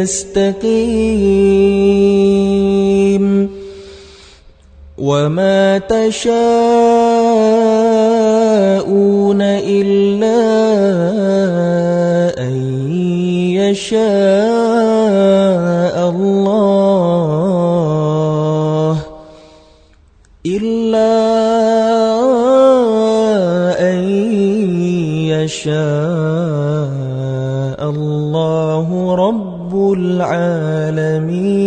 يستقيم وما تشاءون إلا أن يشاء الله إلا أن يشاء الله رب العالمين.